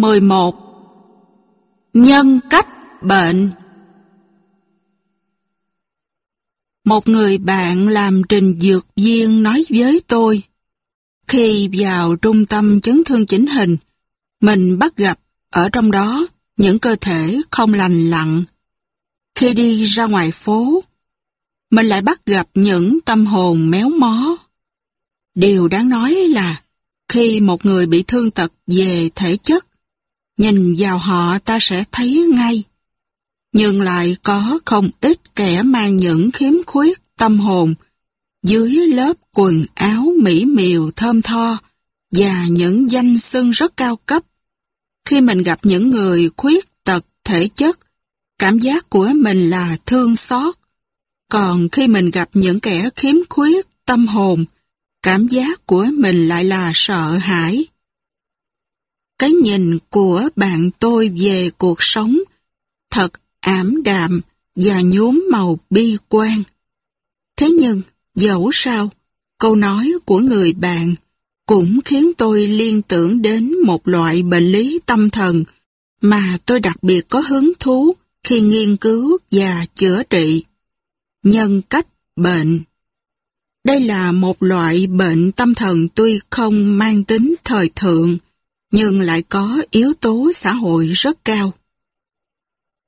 11 Nhân cách bệnh. Một người bạn làm trình dược viên nói với tôi, Khi vào trung tâm chấn thương chỉnh hình, Mình bắt gặp ở trong đó những cơ thể không lành lặn. Khi đi ra ngoài phố, Mình lại bắt gặp những tâm hồn méo mó. Điều đáng nói là khi một người bị thương tật về thể chất Nhìn vào họ ta sẽ thấy ngay. Nhưng lại có không ít kẻ mang những khiếm khuyết tâm hồn dưới lớp quần áo mỹ miều thơm tho và những danh xưng rất cao cấp. Khi mình gặp những người khuyết tật thể chất, cảm giác của mình là thương xót. Còn khi mình gặp những kẻ khiếm khuyết tâm hồn, cảm giác của mình lại là sợ hãi. Cái nhìn của bạn tôi về cuộc sống thật ảm đạm và nhuốm màu bi quan. Thế nhưng, dẫu sao, câu nói của người bạn cũng khiến tôi liên tưởng đến một loại bệnh lý tâm thần mà tôi đặc biệt có hứng thú khi nghiên cứu và chữa trị. Nhân cách bệnh Đây là một loại bệnh tâm thần tuy không mang tính thời thượng, nhưng lại có yếu tố xã hội rất cao.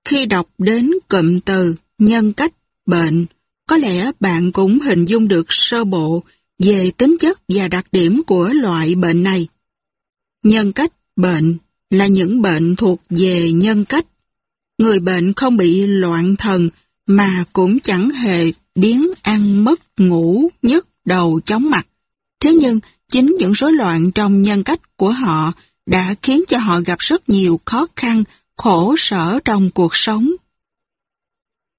Khi đọc đến cụm từ nhân cách, bệnh, có lẽ bạn cũng hình dung được sơ bộ về tính chất và đặc điểm của loại bệnh này. Nhân cách, bệnh là những bệnh thuộc về nhân cách. Người bệnh không bị loạn thần mà cũng chẳng hề biến ăn mất ngủ nhức đầu chóng mặt. Thế nhưng chính những rối loạn trong nhân cách của họ đã khiến cho họ gặp rất nhiều khó khăn, khổ sở trong cuộc sống.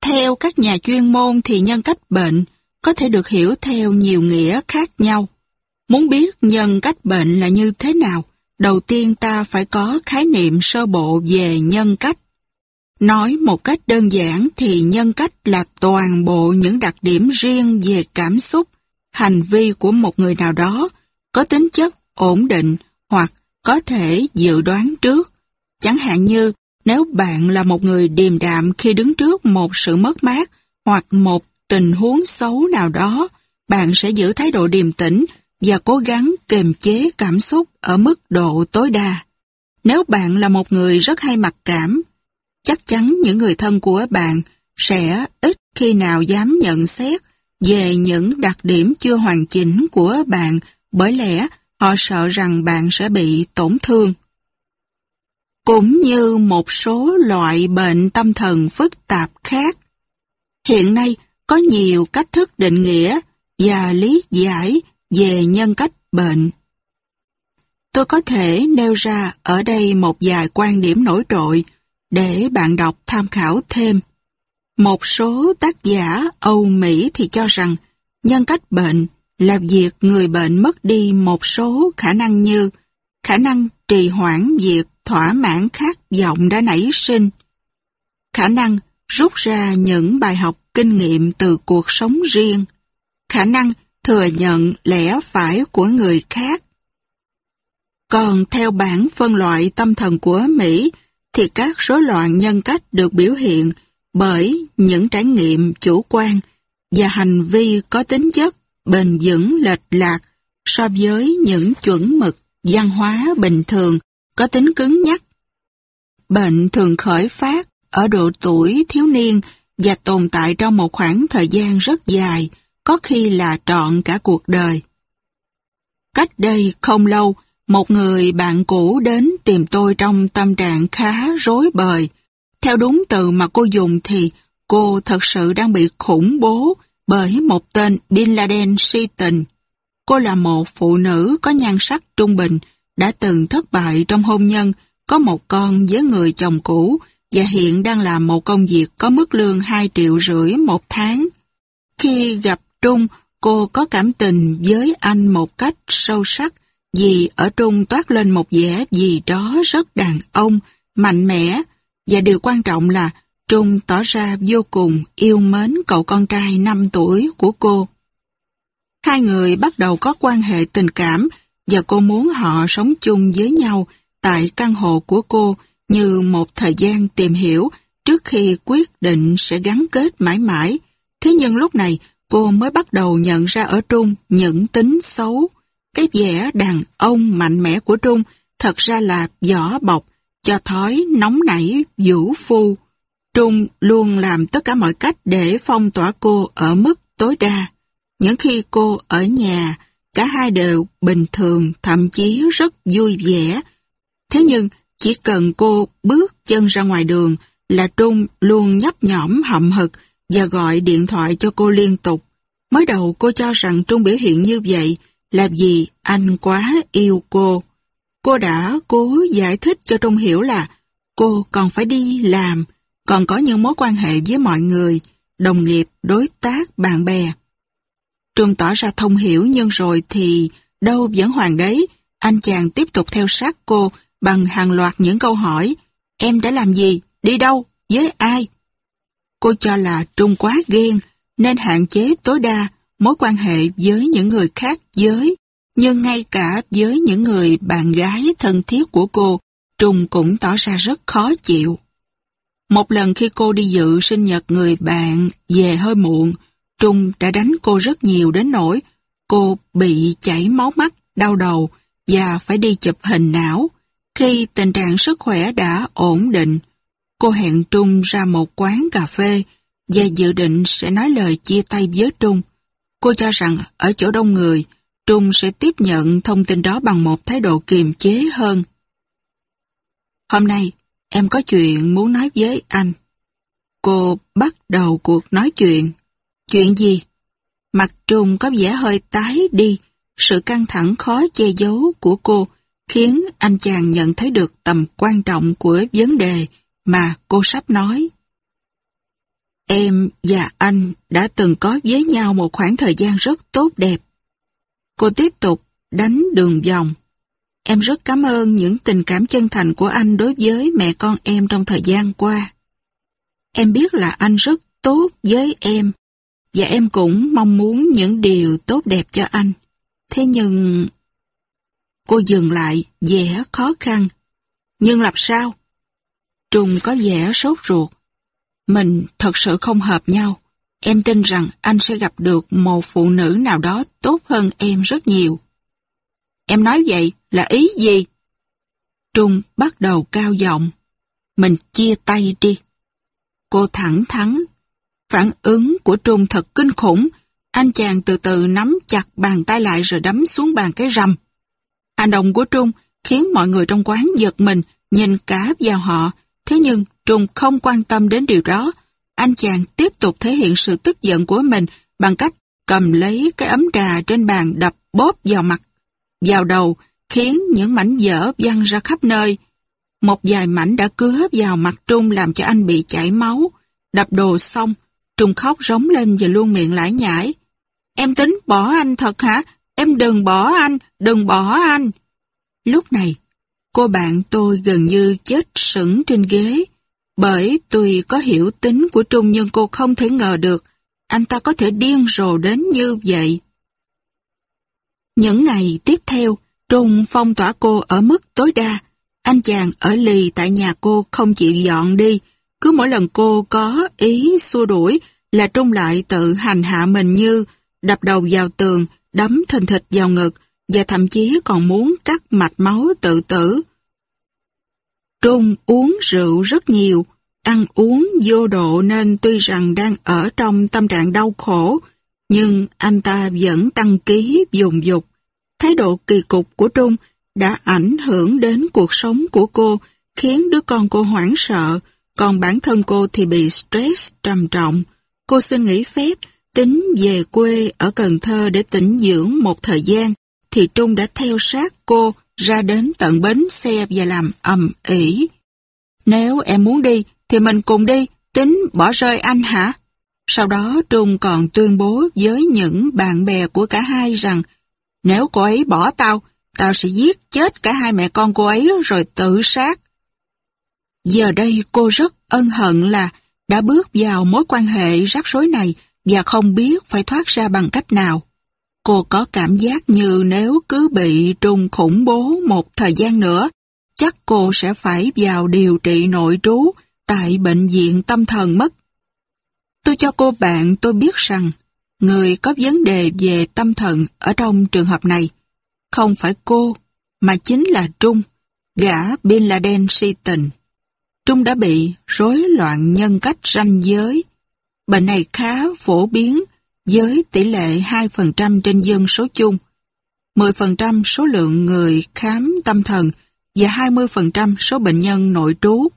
Theo các nhà chuyên môn thì nhân cách bệnh có thể được hiểu theo nhiều nghĩa khác nhau. Muốn biết nhân cách bệnh là như thế nào, đầu tiên ta phải có khái niệm sơ bộ về nhân cách. Nói một cách đơn giản thì nhân cách là toàn bộ những đặc điểm riêng về cảm xúc, hành vi của một người nào đó có tính chất ổn định hoặc có thể dự đoán trước. Chẳng hạn như nếu bạn là một người điềm đạm khi đứng trước một sự mất mát hoặc một tình huống xấu nào đó, bạn sẽ giữ thái độ điềm tĩnh và cố gắng kiềm chế cảm xúc ở mức độ tối đa. Nếu bạn là một người rất hay mặc cảm, chắc chắn những người thân của bạn sẽ ít khi nào dám nhận xét về những đặc điểm chưa hoàn chỉnh của bạn bởi lẽ Họ sợ rằng bạn sẽ bị tổn thương. Cũng như một số loại bệnh tâm thần phức tạp khác, hiện nay có nhiều cách thức định nghĩa và lý giải về nhân cách bệnh. Tôi có thể nêu ra ở đây một vài quan điểm nổi trội để bạn đọc tham khảo thêm. Một số tác giả Âu Mỹ thì cho rằng nhân cách bệnh là việc người bệnh mất đi một số khả năng như khả năng trì hoãn việc thỏa mãn khát vọng đã nảy sinh, khả năng rút ra những bài học kinh nghiệm từ cuộc sống riêng, khả năng thừa nhận lẽ phải của người khác. Còn theo bản phân loại tâm thần của Mỹ thì các rối loạn nhân cách được biểu hiện bởi những trải nghiệm chủ quan và hành vi có tính chất bền vững lệch lạc so với những chuẩn mực văn hóa bình thường có tính cứng nhắc. Bệnh thường khởi phát ở độ tuổi thiếu niên và tồn tại trong một khoảng thời gian rất dài, có khi là trọn cả cuộc đời. Cách đây không lâu, một người bạn cũ đến tìm tôi trong tâm trạng khá rối bời. Theo đúng từ mà cô dùng thì cô thật sự đang bị khủng bố bởi một tên Bin Laden si tình. Cô là một phụ nữ có nhan sắc trung bình, đã từng thất bại trong hôn nhân, có một con với người chồng cũ và hiện đang làm một công việc có mức lương 2 triệu rưỡi một tháng. Khi gặp Trung, cô có cảm tình với anh một cách sâu sắc vì ở Trung toát lên một vẻ gì đó rất đàn ông, mạnh mẽ và điều quan trọng là Trung tỏ ra vô cùng yêu mến cậu con trai 5 tuổi của cô. Hai người bắt đầu có quan hệ tình cảm và cô muốn họ sống chung với nhau tại căn hộ của cô như một thời gian tìm hiểu trước khi quyết định sẽ gắn kết mãi mãi. Thế nhưng lúc này cô mới bắt đầu nhận ra ở Trung những tính xấu. Cái vẻ đàn ông mạnh mẽ của Trung thật ra là vỏ bọc, cho thói nóng nảy, vũ phu. Trung luôn làm tất cả mọi cách để phong tỏa cô ở mức tối đa. Những khi cô ở nhà, cả hai đều bình thường, thậm chí rất vui vẻ. Thế nhưng, chỉ cần cô bước chân ra ngoài đường là Trung luôn nhấp nhõm hậm hực và gọi điện thoại cho cô liên tục. Mới đầu cô cho rằng Trung biểu hiện như vậy là vì anh quá yêu cô. Cô đã cố giải thích cho Trung hiểu là cô còn phải đi làm, còn có những mối quan hệ với mọi người, đồng nghiệp, đối tác, bạn bè. Trung tỏ ra thông hiểu nhưng rồi thì đâu vẫn hoàng đấy, anh chàng tiếp tục theo sát cô bằng hàng loạt những câu hỏi Em đã làm gì? Đi đâu? Với ai? Cô cho là Trung quá ghen nên hạn chế tối đa mối quan hệ với những người khác giới nhưng ngay cả với những người bạn gái thân thiết của cô Trung cũng tỏ ra rất khó chịu. Một lần khi cô đi dự sinh nhật người bạn về hơi muộn, Trung đã đánh cô rất nhiều đến nỗi cô bị chảy máu mắt, đau đầu và phải đi chụp hình não. Khi tình trạng sức khỏe đã ổn định, cô hẹn Trung ra một quán cà phê và dự định sẽ nói lời chia tay với Trung. Cô cho rằng ở chỗ đông người, Trung sẽ tiếp nhận thông tin đó bằng một thái độ kiềm chế hơn. Hôm nay, em có chuyện muốn nói với anh. Cô bắt đầu cuộc nói chuyện. Chuyện gì? Mặt trùng có vẻ hơi tái đi, sự căng thẳng khó che giấu của cô khiến anh chàng nhận thấy được tầm quan trọng của vấn đề mà cô sắp nói. Em và anh đã từng có với nhau một khoảng thời gian rất tốt đẹp. Cô tiếp tục đánh đường vòng. Em rất cảm ơn những tình cảm chân thành của anh đối với mẹ con em trong thời gian qua. Em biết là anh rất tốt với em và em cũng mong muốn những điều tốt đẹp cho anh. Thế nhưng... Cô dừng lại, dễ khó khăn. Nhưng làm sao? Trùng có vẻ sốt ruột. Mình thật sự không hợp nhau. Em tin rằng anh sẽ gặp được một phụ nữ nào đó tốt hơn em rất nhiều. Em nói vậy là ý gì? Trung bắt đầu cao giọng. Mình chia tay đi. Cô thẳng thắn. Phản ứng của Trung thật kinh khủng. Anh chàng từ từ nắm chặt bàn tay lại rồi đấm xuống bàn cái rầm. Hành động của Trung khiến mọi người trong quán giật mình, nhìn cá vào họ. Thế nhưng Trung không quan tâm đến điều đó. Anh chàng tiếp tục thể hiện sự tức giận của mình bằng cách cầm lấy cái ấm trà trên bàn đập bóp vào mặt vào đầu khiến những mảnh dở văng ra khắp nơi. Một vài mảnh đã cứa vào mặt Trung làm cho anh bị chảy máu. Đập đồ xong, Trung khóc rống lên và luôn miệng lải nhải. Em tính bỏ anh thật hả? Em đừng bỏ anh, đừng bỏ anh. Lúc này, cô bạn tôi gần như chết sững trên ghế. Bởi tuy có hiểu tính của Trung nhưng cô không thể ngờ được anh ta có thể điên rồ đến như vậy. Những ngày tiếp theo, Trung phong tỏa cô ở mức tối đa. Anh chàng ở lì tại nhà cô không chịu dọn đi. Cứ mỗi lần cô có ý xua đuổi là Trung lại tự hành hạ mình như đập đầu vào tường, đấm thình thịch vào ngực và thậm chí còn muốn cắt mạch máu tự tử. Trung uống rượu rất nhiều, ăn uống vô độ nên tuy rằng đang ở trong tâm trạng đau khổ, nhưng anh ta vẫn tăng ký dùng dục. Thái độ kỳ cục của Trung đã ảnh hưởng đến cuộc sống của cô, khiến đứa con cô hoảng sợ, còn bản thân cô thì bị stress trầm trọng. Cô xin nghỉ phép, tính về quê ở Cần Thơ để tĩnh dưỡng một thời gian, thì Trung đã theo sát cô ra đến tận bến xe và làm ầm ĩ. Nếu em muốn đi, thì mình cùng đi, tính bỏ rơi anh hả? Sau đó Trung còn tuyên bố với những bạn bè của cả hai rằng nếu cô ấy bỏ tao, tao sẽ giết chết cả hai mẹ con cô ấy rồi tự sát. Giờ đây cô rất ân hận là đã bước vào mối quan hệ rắc rối này và không biết phải thoát ra bằng cách nào. Cô có cảm giác như nếu cứ bị trung khủng bố một thời gian nữa, chắc cô sẽ phải vào điều trị nội trú tại bệnh viện tâm thần mất Tôi cho cô bạn tôi biết rằng người có vấn đề về tâm thần ở trong trường hợp này không phải cô mà chính là Trung, gã Bin Laden si tình. Trung đã bị rối loạn nhân cách ranh giới. Bệnh này khá phổ biến với tỷ lệ 2% trên dân số chung, 10% số lượng người khám tâm thần và 20% số bệnh nhân nội trú.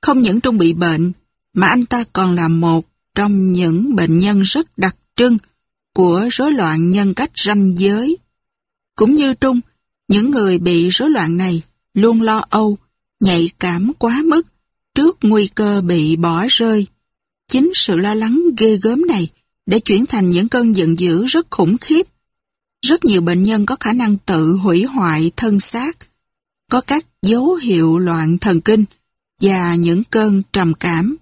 Không những Trung bị bệnh, mà anh ta còn là một trong những bệnh nhân rất đặc trưng của rối loạn nhân cách ranh giới. Cũng như Trung, những người bị rối loạn này luôn lo âu, nhạy cảm quá mức trước nguy cơ bị bỏ rơi. Chính sự lo lắng ghê gớm này đã chuyển thành những cơn giận dữ rất khủng khiếp. Rất nhiều bệnh nhân có khả năng tự hủy hoại thân xác, có các dấu hiệu loạn thần kinh và những cơn trầm cảm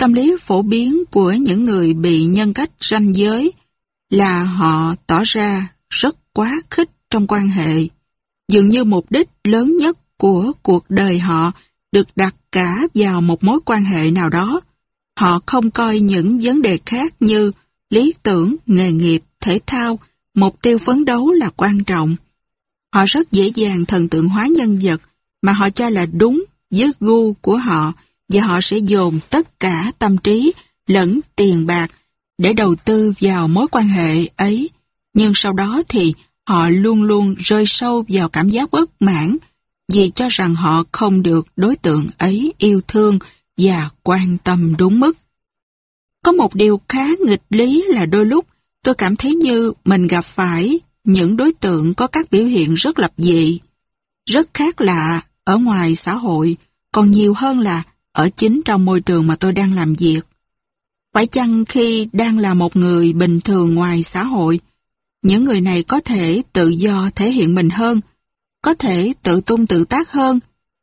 Tâm lý phổ biến của những người bị nhân cách ranh giới là họ tỏ ra rất quá khích trong quan hệ. Dường như mục đích lớn nhất của cuộc đời họ được đặt cả vào một mối quan hệ nào đó. Họ không coi những vấn đề khác như lý tưởng, nghề nghiệp, thể thao, mục tiêu phấn đấu là quan trọng. Họ rất dễ dàng thần tượng hóa nhân vật mà họ cho là đúng với gu của họ và họ sẽ dồn tất cả tâm trí lẫn tiền bạc để đầu tư vào mối quan hệ ấy. Nhưng sau đó thì họ luôn luôn rơi sâu vào cảm giác bất mãn vì cho rằng họ không được đối tượng ấy yêu thương và quan tâm đúng mức. Có một điều khá nghịch lý là đôi lúc tôi cảm thấy như mình gặp phải những đối tượng có các biểu hiện rất lập dị, rất khác lạ ở ngoài xã hội, còn nhiều hơn là ở chính trong môi trường mà tôi đang làm việc. Phải chăng khi đang là một người bình thường ngoài xã hội, những người này có thể tự do thể hiện mình hơn, có thể tự tung tự tác hơn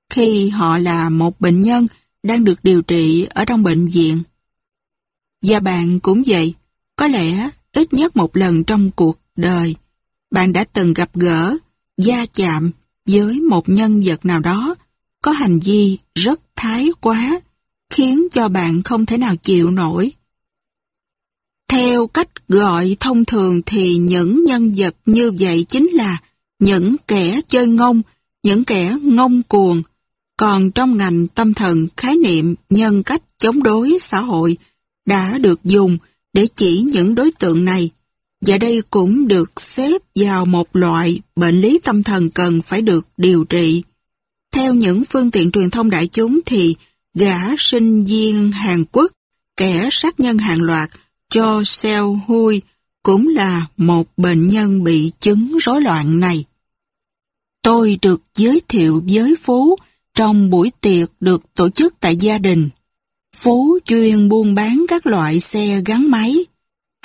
khi họ là một bệnh nhân đang được điều trị ở trong bệnh viện. Và bạn cũng vậy, có lẽ ít nhất một lần trong cuộc đời, bạn đã từng gặp gỡ, gia chạm với một nhân vật nào đó có hành vi rất thái quá, khiến cho bạn không thể nào chịu nổi. Theo cách gọi thông thường thì những nhân vật như vậy chính là những kẻ chơi ngông, những kẻ ngông cuồng. Còn trong ngành tâm thần, khái niệm nhân cách chống đối xã hội đã được dùng để chỉ những đối tượng này. Và đây cũng được xếp vào một loại bệnh lý tâm thần cần phải được điều trị. Theo những phương tiện truyền thông đại chúng thì gã sinh viên Hàn Quốc, kẻ sát nhân hàng loạt, Cho Seo Hui cũng là một bệnh nhân bị chứng rối loạn này. Tôi được giới thiệu với Phú trong buổi tiệc được tổ chức tại gia đình. Phú chuyên buôn bán các loại xe gắn máy.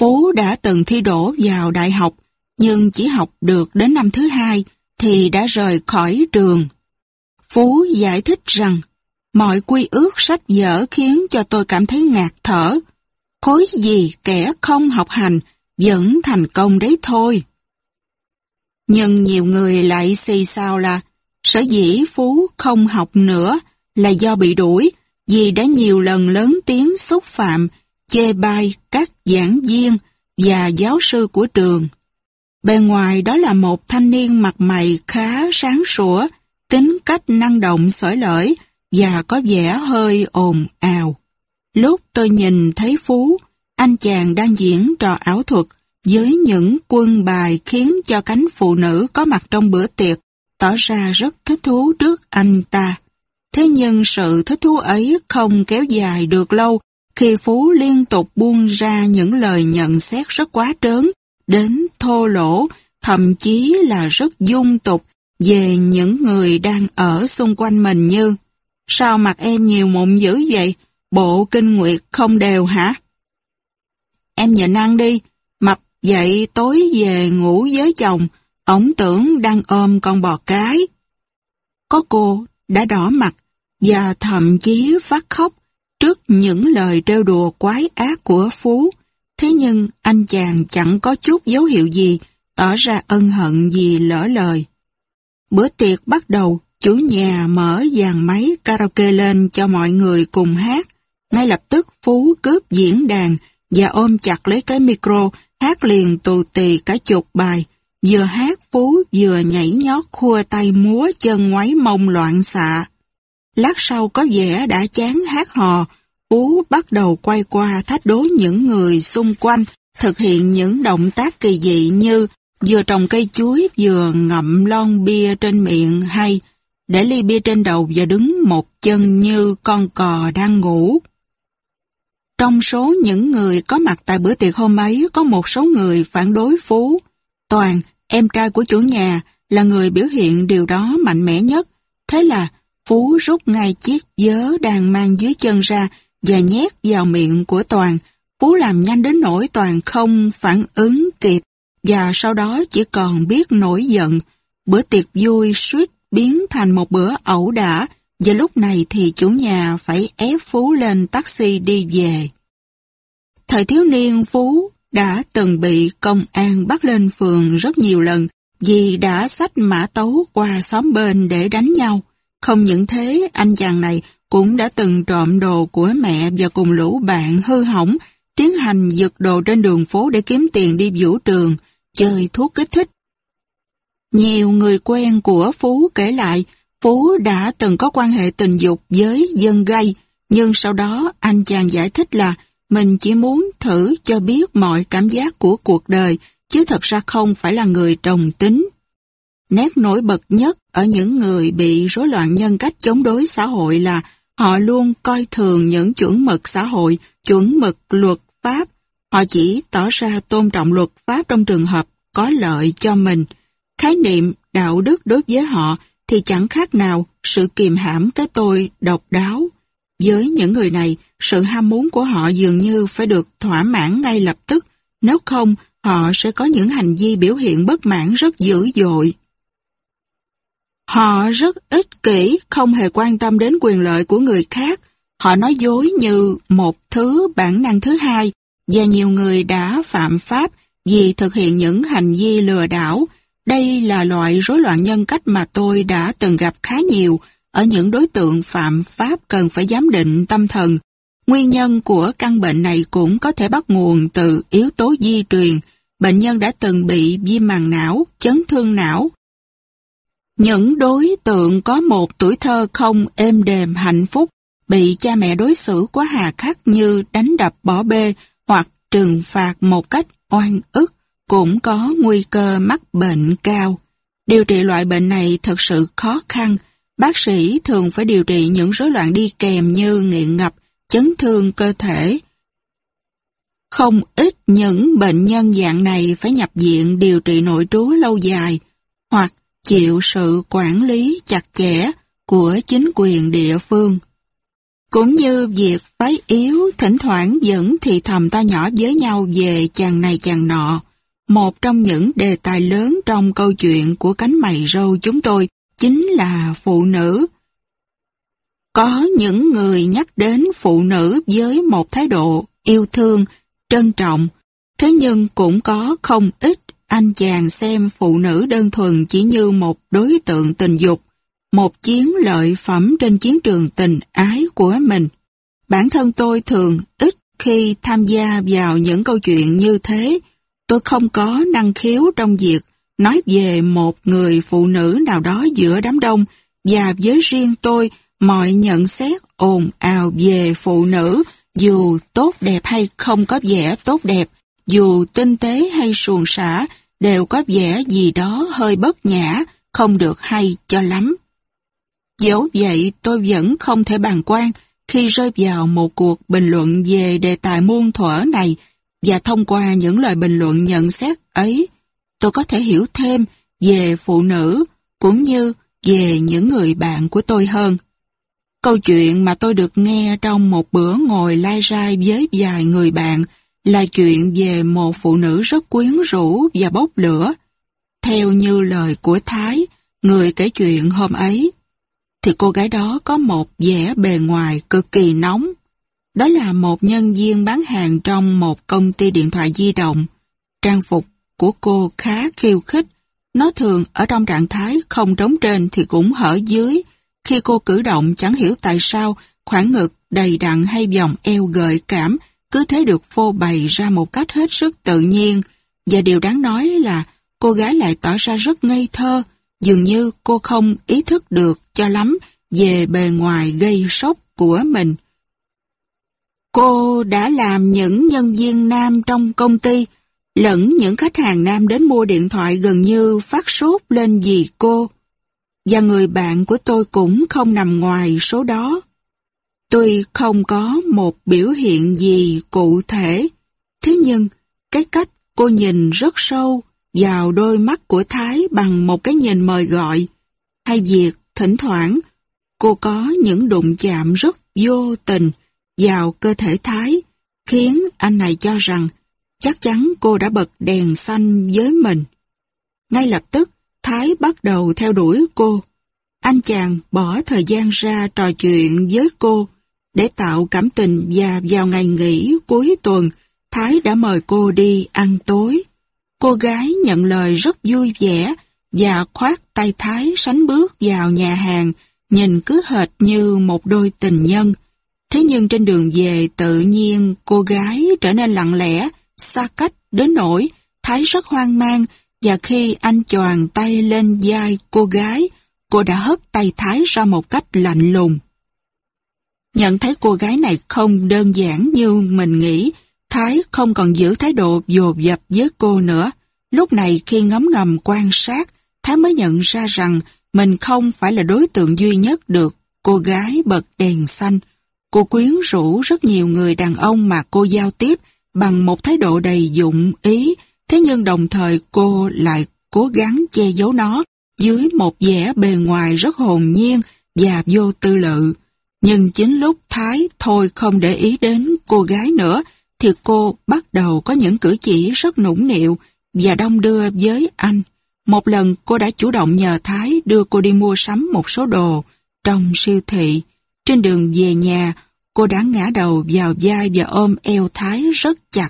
Phú đã từng thi đổ vào đại học, nhưng chỉ học được đến năm thứ hai thì đã rời khỏi trường Phú giải thích rằng mọi quy ước sách vở khiến cho tôi cảm thấy ngạt thở. Khối gì kẻ không học hành vẫn thành công đấy thôi. Nhưng nhiều người lại xì sao là sở dĩ Phú không học nữa là do bị đuổi vì đã nhiều lần lớn tiếng xúc phạm, chê bai các giảng viên và giáo sư của trường. Bên ngoài đó là một thanh niên mặt mày khá sáng sủa, tính cách năng động sỏi lởi và có vẻ hơi ồn ào. Lúc tôi nhìn thấy Phú, anh chàng đang diễn trò ảo thuật với những quân bài khiến cho cánh phụ nữ có mặt trong bữa tiệc tỏ ra rất thích thú trước anh ta. Thế nhưng sự thích thú ấy không kéo dài được lâu khi Phú liên tục buông ra những lời nhận xét rất quá trớn, đến thô lỗ, thậm chí là rất dung tục về những người đang ở xung quanh mình như Sao mặt em nhiều mụn dữ vậy? Bộ kinh nguyệt không đều hả? Em nhịn ăn đi, mập dậy tối về ngủ với chồng, ổng tưởng đang ôm con bò cái. Có cô đã đỏ mặt và thậm chí phát khóc trước những lời trêu đùa quái ác của Phú. Thế nhưng anh chàng chẳng có chút dấu hiệu gì tỏ ra ân hận vì lỡ lời. Bữa tiệc bắt đầu, chủ nhà mở dàn máy karaoke lên cho mọi người cùng hát. Ngay lập tức Phú cướp diễn đàn và ôm chặt lấy cái micro, hát liền tù tì cả chục bài. Vừa hát Phú vừa nhảy nhót khua tay múa chân ngoáy mông loạn xạ. Lát sau có vẻ đã chán hát hò, Phú bắt đầu quay qua thách đố những người xung quanh thực hiện những động tác kỳ dị như vừa trồng cây chuối vừa ngậm lon bia trên miệng hay để ly bia trên đầu và đứng một chân như con cò đang ngủ. Trong số những người có mặt tại bữa tiệc hôm ấy có một số người phản đối Phú. Toàn, em trai của chủ nhà, là người biểu hiện điều đó mạnh mẽ nhất. Thế là Phú rút ngay chiếc vớ đang mang dưới chân ra và nhét vào miệng của Toàn. Phú làm nhanh đến nỗi Toàn không phản ứng kịp và sau đó chỉ còn biết nổi giận. Bữa tiệc vui suýt biến thành một bữa ẩu đả và lúc này thì chủ nhà phải ép Phú lên taxi đi về. Thời thiếu niên Phú đã từng bị công an bắt lên phường rất nhiều lần vì đã sách mã tấu qua xóm bên để đánh nhau. Không những thế, anh chàng này cũng đã từng trộm đồ của mẹ và cùng lũ bạn hư hỏng, tiến hành giật đồ trên đường phố để kiếm tiền đi vũ trường chơi thuốc kích thích. Nhiều người quen của Phú kể lại Phú đã từng có quan hệ tình dục với dân gay, nhưng sau đó anh chàng giải thích là mình chỉ muốn thử cho biết mọi cảm giác của cuộc đời, chứ thật ra không phải là người đồng tính. Nét nổi bật nhất ở những người bị rối loạn nhân cách chống đối xã hội là họ luôn coi thường những chuẩn mực xã hội, chuẩn mực luật pháp Họ chỉ tỏ ra tôn trọng luật pháp trong trường hợp có lợi cho mình. Khái niệm đạo đức đối với họ thì chẳng khác nào sự kiềm hãm cái tôi độc đáo. Với những người này, sự ham muốn của họ dường như phải được thỏa mãn ngay lập tức, nếu không họ sẽ có những hành vi biểu hiện bất mãn rất dữ dội. Họ rất ích kỷ, không hề quan tâm đến quyền lợi của người khác. Họ nói dối như một thứ bản năng thứ hai và nhiều người đã phạm pháp vì thực hiện những hành vi lừa đảo. Đây là loại rối loạn nhân cách mà tôi đã từng gặp khá nhiều ở những đối tượng phạm pháp cần phải giám định tâm thần. Nguyên nhân của căn bệnh này cũng có thể bắt nguồn từ yếu tố di truyền. Bệnh nhân đã từng bị viêm màng não, chấn thương não. Những đối tượng có một tuổi thơ không êm đềm hạnh phúc, bị cha mẹ đối xử quá hà khắc như đánh đập bỏ bê, hoặc trừng phạt một cách oan ức cũng có nguy cơ mắc bệnh cao. Điều trị loại bệnh này thật sự khó khăn. Bác sĩ thường phải điều trị những rối loạn đi kèm như nghiện ngập, chấn thương cơ thể. Không ít những bệnh nhân dạng này phải nhập viện điều trị nội trú lâu dài hoặc chịu sự quản lý chặt chẽ của chính quyền địa phương. Cũng như việc phái yếu thỉnh thoảng dẫn thì thầm to nhỏ với nhau về chàng này chàng nọ, một trong những đề tài lớn trong câu chuyện của cánh mày râu chúng tôi chính là phụ nữ. Có những người nhắc đến phụ nữ với một thái độ yêu thương, trân trọng, thế nhưng cũng có không ít anh chàng xem phụ nữ đơn thuần chỉ như một đối tượng tình dục, một chiến lợi phẩm trên chiến trường tình ái của mình. Bản thân tôi thường ít khi tham gia vào những câu chuyện như thế. Tôi không có năng khiếu trong việc nói về một người phụ nữ nào đó giữa đám đông và với riêng tôi mọi nhận xét ồn ào về phụ nữ dù tốt đẹp hay không có vẻ tốt đẹp, dù tinh tế hay suồng xả đều có vẻ gì đó hơi bất nhã, không được hay cho lắm. Dẫu vậy tôi vẫn không thể bàn quan khi rơi vào một cuộc bình luận về đề tài muôn thuở này và thông qua những lời bình luận nhận xét ấy, tôi có thể hiểu thêm về phụ nữ cũng như về những người bạn của tôi hơn. Câu chuyện mà tôi được nghe trong một bữa ngồi lai rai với vài người bạn là chuyện về một phụ nữ rất quyến rũ và bốc lửa. Theo như lời của Thái, người kể chuyện hôm ấy, thì cô gái đó có một vẻ bề ngoài cực kỳ nóng. Đó là một nhân viên bán hàng trong một công ty điện thoại di động. Trang phục của cô khá khiêu khích. Nó thường ở trong trạng thái không trống trên thì cũng hở dưới. Khi cô cử động chẳng hiểu tại sao khoảng ngực đầy đặn hay vòng eo gợi cảm cứ thế được phô bày ra một cách hết sức tự nhiên. Và điều đáng nói là cô gái lại tỏ ra rất ngây thơ, Dường như cô không ý thức được cho lắm về bề ngoài gây sốc của mình. Cô đã làm những nhân viên nam trong công ty, lẫn những khách hàng nam đến mua điện thoại gần như phát sốt lên vì cô. Và người bạn của tôi cũng không nằm ngoài số đó. Tuy không có một biểu hiện gì cụ thể, thế nhưng cái cách cô nhìn rất sâu vào đôi mắt của Thái bằng một cái nhìn mời gọi, hay việc thỉnh thoảng cô có những đụng chạm rất vô tình vào cơ thể Thái, khiến anh này cho rằng chắc chắn cô đã bật đèn xanh với mình. Ngay lập tức, Thái bắt đầu theo đuổi cô. Anh chàng bỏ thời gian ra trò chuyện với cô để tạo cảm tình và vào ngày nghỉ cuối tuần, Thái đã mời cô đi ăn tối. Cô gái nhận lời rất vui vẻ và khoát tay Thái sánh bước vào nhà hàng, nhìn cứ hệt như một đôi tình nhân. Thế nhưng trên đường về tự nhiên cô gái trở nên lặng lẽ, xa cách đến nỗi Thái rất hoang mang và khi anh choàng tay lên vai cô gái, cô đã hất tay Thái ra một cách lạnh lùng. Nhận thấy cô gái này không đơn giản như mình nghĩ, Thái không còn giữ thái độ dồn dập với cô nữa. Lúc này khi ngấm ngầm quan sát, Thái mới nhận ra rằng mình không phải là đối tượng duy nhất được cô gái bật đèn xanh. Cô quyến rũ rất nhiều người đàn ông mà cô giao tiếp bằng một thái độ đầy dụng ý, thế nhưng đồng thời cô lại cố gắng che giấu nó dưới một vẻ bề ngoài rất hồn nhiên và vô tư lự. Nhưng chính lúc Thái thôi không để ý đến cô gái nữa thì cô bắt đầu có những cử chỉ rất nũng nịu và đông đưa với anh. Một lần cô đã chủ động nhờ Thái đưa cô đi mua sắm một số đồ trong siêu thị. Trên đường về nhà, cô đã ngã đầu vào vai và ôm eo Thái rất chặt.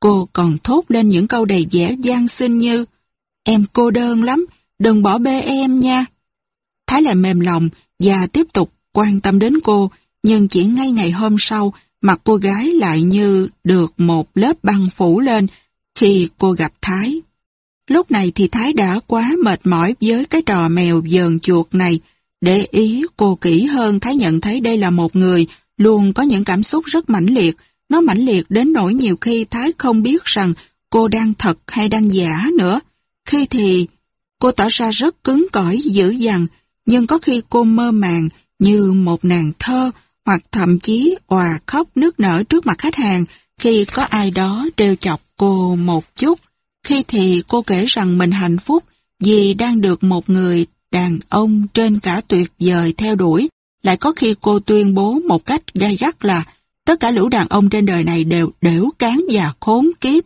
Cô còn thốt lên những câu đầy vẻ gian xinh như Em cô đơn lắm, đừng bỏ bê em nha. Thái lại mềm lòng và tiếp tục quan tâm đến cô, nhưng chỉ ngay ngày hôm sau, Mặt cô gái lại như được một lớp băng phủ lên khi cô gặp Thái. Lúc này thì Thái đã quá mệt mỏi với cái trò mèo dờn chuột này. Để ý cô kỹ hơn Thái nhận thấy đây là một người luôn có những cảm xúc rất mãnh liệt. Nó mãnh liệt đến nỗi nhiều khi Thái không biết rằng cô đang thật hay đang giả nữa. Khi thì cô tỏ ra rất cứng cỏi dữ dằn, nhưng có khi cô mơ màng như một nàng thơ, hoặc thậm chí òa khóc nước nở trước mặt khách hàng khi có ai đó đều chọc cô một chút. Khi thì cô kể rằng mình hạnh phúc vì đang được một người đàn ông trên cả tuyệt vời theo đuổi. Lại có khi cô tuyên bố một cách gay gắt là tất cả lũ đàn ông trên đời này đều đểu cán và khốn kiếp.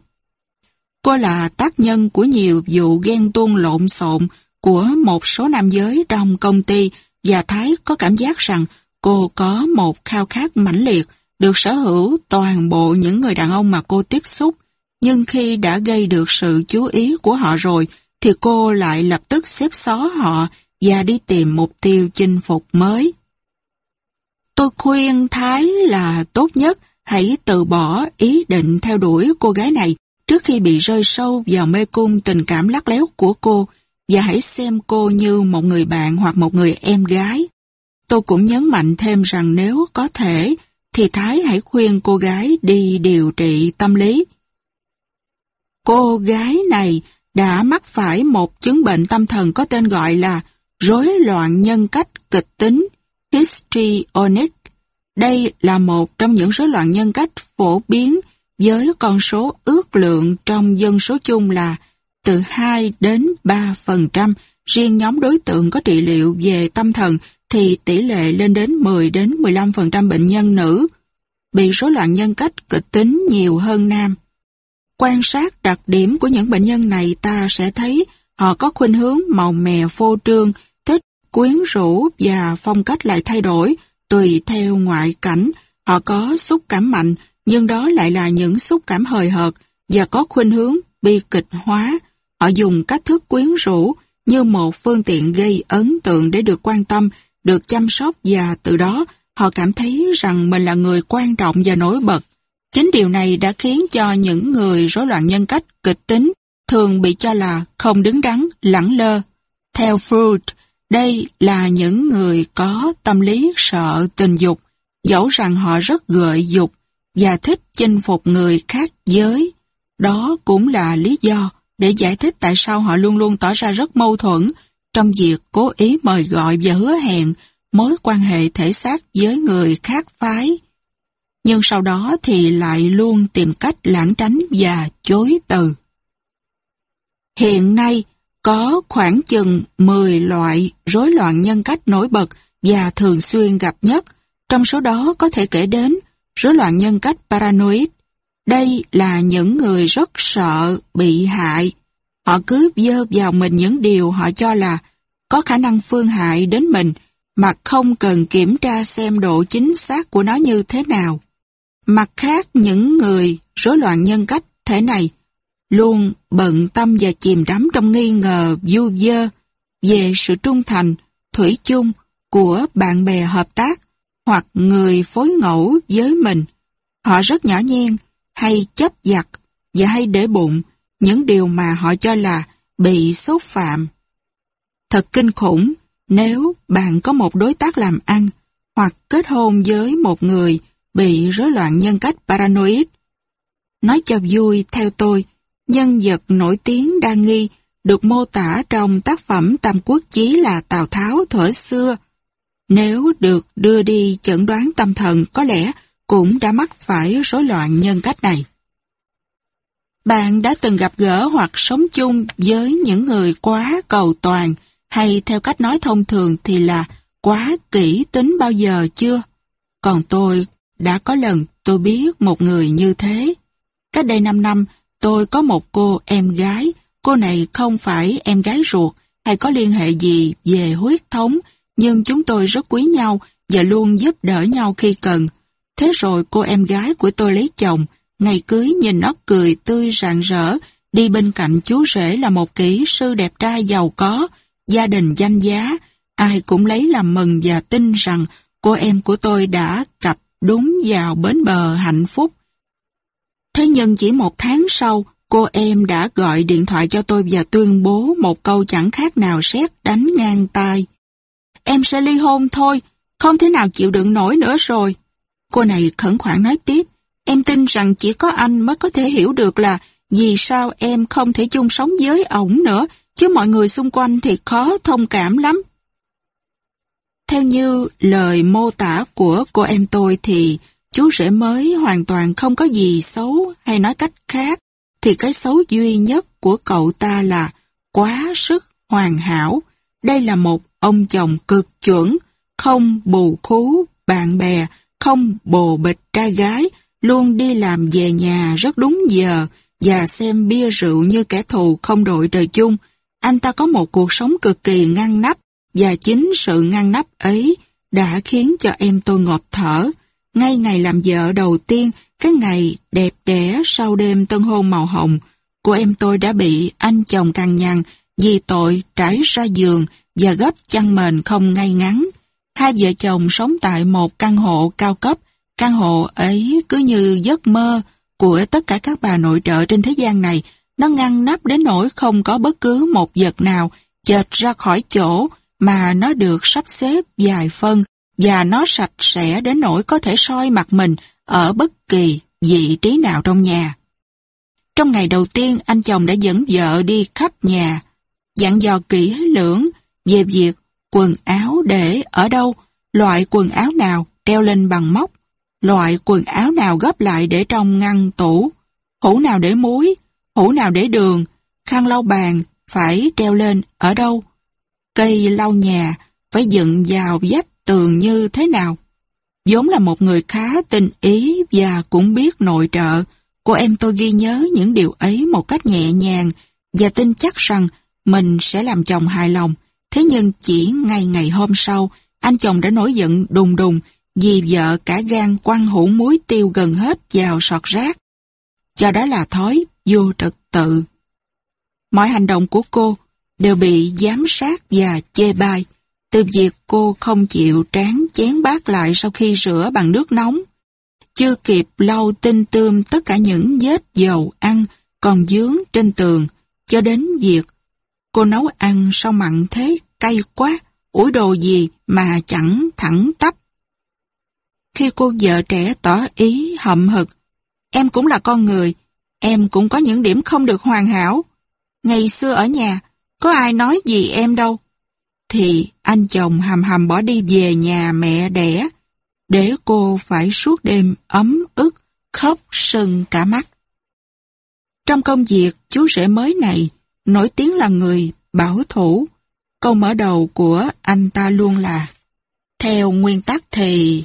Cô là tác nhân của nhiều vụ ghen tuôn lộn xộn của một số nam giới trong công ty và Thái có cảm giác rằng Cô có một khao khát mãnh liệt được sở hữu toàn bộ những người đàn ông mà cô tiếp xúc, nhưng khi đã gây được sự chú ý của họ rồi thì cô lại lập tức xếp xó họ và đi tìm mục tiêu chinh phục mới. Tôi khuyên Thái là tốt nhất hãy từ bỏ ý định theo đuổi cô gái này trước khi bị rơi sâu vào mê cung tình cảm lắc léo của cô và hãy xem cô như một người bạn hoặc một người em gái. Tôi cũng nhấn mạnh thêm rằng nếu có thể, thì Thái hãy khuyên cô gái đi điều trị tâm lý. Cô gái này đã mắc phải một chứng bệnh tâm thần có tên gọi là rối loạn nhân cách kịch tính histrionic. Đây là một trong những rối loạn nhân cách phổ biến với con số ước lượng trong dân số chung là từ 2 đến 3%. Riêng nhóm đối tượng có trị liệu về tâm thần thì tỷ lệ lên đến 10 đến 15% bệnh nhân nữ bị rối loạn nhân cách kịch tính nhiều hơn nam. Quan sát đặc điểm của những bệnh nhân này ta sẽ thấy họ có khuynh hướng màu mè phô trương, thích quyến rũ và phong cách lại thay đổi tùy theo ngoại cảnh. Họ có xúc cảm mạnh nhưng đó lại là những xúc cảm hời hợt và có khuynh hướng bi kịch hóa. Họ dùng cách thức quyến rũ như một phương tiện gây ấn tượng để được quan tâm được chăm sóc và từ đó họ cảm thấy rằng mình là người quan trọng và nổi bật. Chính điều này đã khiến cho những người rối loạn nhân cách kịch tính thường bị cho là không đứng đắn, lẳng lơ. Theo Freud, đây là những người có tâm lý sợ tình dục, dẫu rằng họ rất gợi dục và thích chinh phục người khác giới. Đó cũng là lý do để giải thích tại sao họ luôn luôn tỏ ra rất mâu thuẫn trong việc cố ý mời gọi và hứa hẹn mối quan hệ thể xác với người khác phái. Nhưng sau đó thì lại luôn tìm cách lãng tránh và chối từ. Hiện nay, có khoảng chừng 10 loại rối loạn nhân cách nổi bật và thường xuyên gặp nhất, trong số đó có thể kể đến rối loạn nhân cách paranoid. Đây là những người rất sợ bị hại, Họ cứ dơ vào mình những điều họ cho là có khả năng phương hại đến mình mà không cần kiểm tra xem độ chính xác của nó như thế nào. Mặt khác, những người rối loạn nhân cách thế này luôn bận tâm và chìm đắm trong nghi ngờ du dơ về sự trung thành, thủy chung của bạn bè hợp tác hoặc người phối ngẫu với mình. Họ rất nhỏ nhen, hay chấp giặt và hay để bụng những điều mà họ cho là bị xúc phạm. Thật kinh khủng nếu bạn có một đối tác làm ăn hoặc kết hôn với một người bị rối loạn nhân cách paranoid. Nói cho vui, theo tôi, nhân vật nổi tiếng đa nghi được mô tả trong tác phẩm Tam Quốc Chí là Tào Tháo thời xưa. Nếu được đưa đi chẩn đoán tâm thần có lẽ cũng đã mắc phải rối loạn nhân cách này. Bạn đã từng gặp gỡ hoặc sống chung với những người quá cầu toàn hay theo cách nói thông thường thì là quá kỹ tính bao giờ chưa? Còn tôi đã có lần tôi biết một người như thế. Cách đây 5 năm tôi có một cô em gái, cô này không phải em gái ruột hay có liên hệ gì về huyết thống nhưng chúng tôi rất quý nhau và luôn giúp đỡ nhau khi cần. Thế rồi cô em gái của tôi lấy chồng, Ngày cưới nhìn nó cười tươi rạng rỡ, đi bên cạnh chú rể là một kỹ sư đẹp trai giàu có, gia đình danh giá, ai cũng lấy làm mừng và tin rằng cô em của tôi đã cặp đúng vào bến bờ hạnh phúc. Thế nhưng chỉ một tháng sau, cô em đã gọi điện thoại cho tôi và tuyên bố một câu chẳng khác nào xét đánh ngang tai. Em sẽ ly hôn thôi, không thể nào chịu đựng nổi nữa rồi. Cô này khẩn khoản nói tiếp, Em tin rằng chỉ có anh mới có thể hiểu được là vì sao em không thể chung sống với ổng nữa, chứ mọi người xung quanh thì khó thông cảm lắm. Theo như lời mô tả của cô em tôi thì chú rể mới hoàn toàn không có gì xấu hay nói cách khác, thì cái xấu duy nhất của cậu ta là quá sức hoàn hảo. Đây là một ông chồng cực chuẩn, không bù khú bạn bè, không bồ bịch trai gái, luôn đi làm về nhà rất đúng giờ và xem bia rượu như kẻ thù không đội trời chung. Anh ta có một cuộc sống cực kỳ ngăn nắp và chính sự ngăn nắp ấy đã khiến cho em tôi ngọt thở. Ngay ngày làm vợ đầu tiên, cái ngày đẹp đẽ sau đêm tân hôn màu hồng của em tôi đã bị anh chồng cằn nhằn vì tội trải ra giường và gấp chăn mền không ngay ngắn. Hai vợ chồng sống tại một căn hộ cao cấp Căn hộ ấy cứ như giấc mơ của tất cả các bà nội trợ trên thế gian này. Nó ngăn nắp đến nỗi không có bất cứ một vật nào chợt ra khỏi chỗ mà nó được sắp xếp dài phân và nó sạch sẽ đến nỗi có thể soi mặt mình ở bất kỳ vị trí nào trong nhà. Trong ngày đầu tiên, anh chồng đã dẫn vợ đi khắp nhà, dặn dò kỹ lưỡng về việc quần áo để ở đâu, loại quần áo nào treo lên bằng móc, loại quần áo nào gấp lại để trong ngăn tủ, hũ nào để muối, hũ nào để đường, khăn lau bàn phải treo lên ở đâu, cây lau nhà phải dựng vào vách tường như thế nào. vốn là một người khá tinh ý và cũng biết nội trợ, cô em tôi ghi nhớ những điều ấy một cách nhẹ nhàng và tin chắc rằng mình sẽ làm chồng hài lòng. Thế nhưng chỉ ngày ngày hôm sau, anh chồng đã nổi giận đùng đùng vì vợ cả gan quăng hũ muối tiêu gần hết vào sọt rác. Cho đó là thói vô trật tự. Mọi hành động của cô đều bị giám sát và chê bai từ việc cô không chịu tráng chén bát lại sau khi rửa bằng nước nóng. Chưa kịp lau tinh tươm tất cả những vết dầu ăn còn dướng trên tường cho đến việc cô nấu ăn sao mặn thế cay quá ủi đồ gì mà chẳng thẳng tắp khi cô vợ trẻ tỏ ý hậm hực. Em cũng là con người, em cũng có những điểm không được hoàn hảo. Ngày xưa ở nhà, có ai nói gì em đâu. Thì anh chồng hầm hầm bỏ đi về nhà mẹ đẻ, để cô phải suốt đêm ấm ức, khóc sưng cả mắt. Trong công việc, chú rể mới này, nổi tiếng là người bảo thủ. Câu mở đầu của anh ta luôn là Theo nguyên tắc thì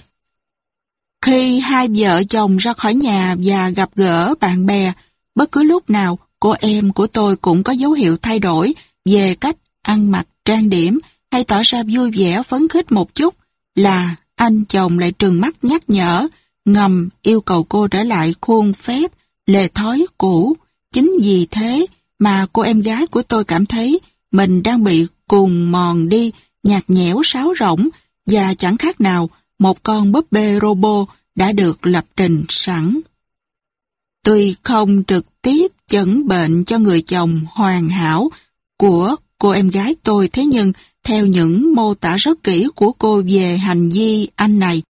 khi hai vợ chồng ra khỏi nhà và gặp gỡ bạn bè, bất cứ lúc nào cô em của tôi cũng có dấu hiệu thay đổi về cách ăn mặc, trang điểm hay tỏ ra vui vẻ phấn khích một chút là anh chồng lại trừng mắt nhắc nhở, ngầm yêu cầu cô trở lại khuôn phép, lề thói cũ. Chính vì thế mà cô em gái của tôi cảm thấy mình đang bị cùng mòn đi, nhạt nhẽo sáo rỗng và chẳng khác nào một con búp bê robot đã được lập trình sẵn. Tuy không trực tiếp chẩn bệnh cho người chồng hoàn hảo của cô em gái tôi thế nhưng theo những mô tả rất kỹ của cô về hành vi anh này,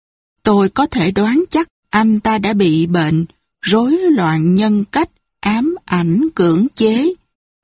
tôi có thể đoán chắc anh ta đã bị bệnh, rối loạn nhân cách, ám ảnh cưỡng chế.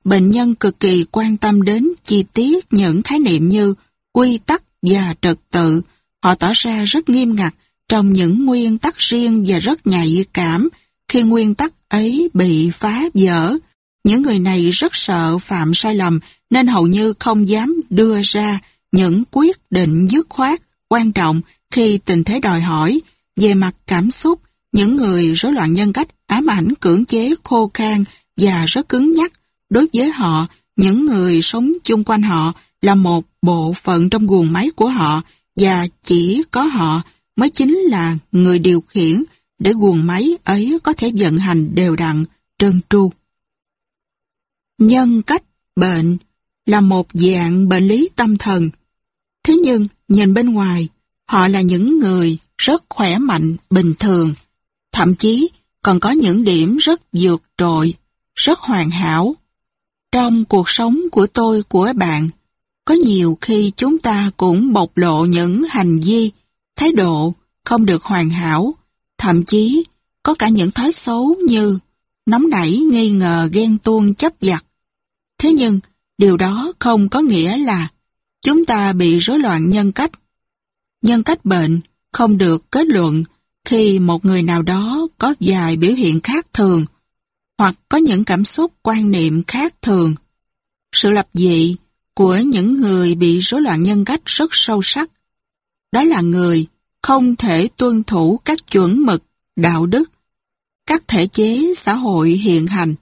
Bệnh nhân cực kỳ quan tâm đến chi tiết những khái niệm như quy tắc và trật tự. Họ tỏ ra rất nghiêm ngặt trong những nguyên tắc riêng và rất nhạy cảm khi nguyên tắc ấy bị phá vỡ. Những người này rất sợ phạm sai lầm nên hầu như không dám đưa ra những quyết định dứt khoát quan trọng khi tình thế đòi hỏi. Về mặt cảm xúc, những người rối loạn nhân cách ám ảnh cưỡng chế khô khan và rất cứng nhắc. Đối với họ, những người sống chung quanh họ là một bộ phận trong guồng máy của họ và chỉ có họ mới chính là người điều khiển để guồng máy ấy có thể vận hành đều đặn, trơn tru. Nhân cách bệnh là một dạng bệnh lý tâm thần. Thế nhưng, nhìn bên ngoài, họ là những người rất khỏe mạnh, bình thường. Thậm chí, còn có những điểm rất vượt trội, rất hoàn hảo. Trong cuộc sống của tôi, của bạn, có nhiều khi chúng ta cũng bộc lộ những hành vi thái độ không được hoàn hảo, thậm chí có cả những thói xấu như nóng nảy, nghi ngờ, ghen tuông, chấp giặc. Thế nhưng, điều đó không có nghĩa là chúng ta bị rối loạn nhân cách. Nhân cách bệnh không được kết luận khi một người nào đó có vài biểu hiện khác thường hoặc có những cảm xúc quan niệm khác thường. Sự lập dị của những người bị rối loạn nhân cách rất sâu sắc đó là người không thể tuân thủ các chuẩn mực, đạo đức, các thể chế xã hội hiện hành.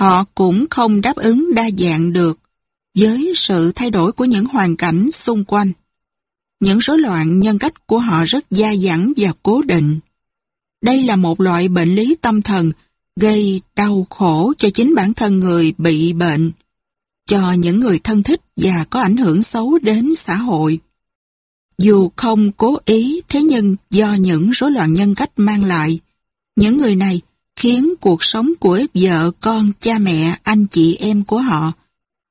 Họ cũng không đáp ứng đa dạng được với sự thay đổi của những hoàn cảnh xung quanh. Những rối loạn nhân cách của họ rất dai dẳng và cố định. Đây là một loại bệnh lý tâm thần gây đau khổ cho chính bản thân người bị bệnh, cho những người thân thích và có ảnh hưởng xấu đến xã hội. Dù không cố ý, thế nhưng do những rối loạn nhân cách mang lại, những người này khiến cuộc sống của vợ, con, cha mẹ, anh chị em của họ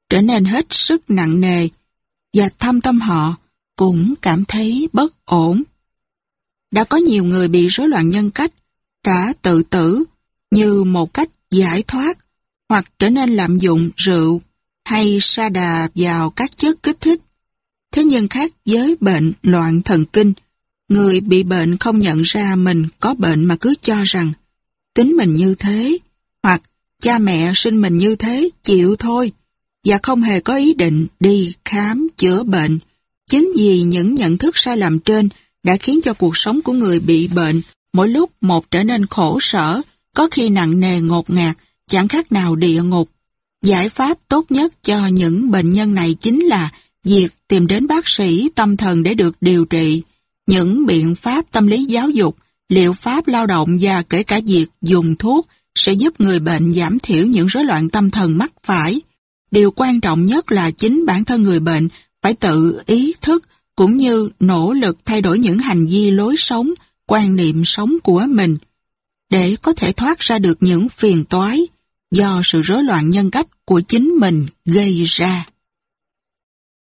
trở nên hết sức nặng nề và thâm tâm họ cũng cảm thấy bất ổn. Đã có nhiều người bị rối loạn nhân cách đã tự tử như một cách giải thoát hoặc trở nên lạm dụng rượu hay sa đà vào các chất kích thích. Thế nhưng khác với bệnh loạn thần kinh, người bị bệnh không nhận ra mình có bệnh mà cứ cho rằng tính mình như thế, hoặc cha mẹ sinh mình như thế, chịu thôi, và không hề có ý định đi khám chữa bệnh. Chính vì những nhận thức sai lầm trên đã khiến cho cuộc sống của người bị bệnh mỗi lúc một trở nên khổ sở, có khi nặng nề ngột ngạt, chẳng khác nào địa ngục. Giải pháp tốt nhất cho những bệnh nhân này chính là việc tìm đến bác sĩ tâm thần để được điều trị, những biện pháp tâm lý giáo dục, liệu pháp lao động và kể cả việc dùng thuốc sẽ giúp người bệnh giảm thiểu những rối loạn tâm thần mắc phải. Điều quan trọng nhất là chính bản thân người bệnh phải tự ý thức cũng như nỗ lực thay đổi những hành vi lối sống, quan niệm sống của mình để có thể thoát ra được những phiền toái do sự rối loạn nhân cách của chính mình gây ra.